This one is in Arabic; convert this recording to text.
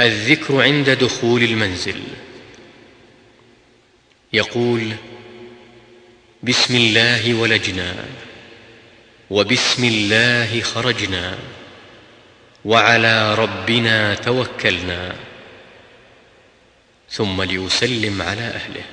الذكر عند دخول المنزل. يقول بسم الله ولجنا وبسم الله خرجنا وعلى ربنا توكلنا ثم ليسلم على أهله.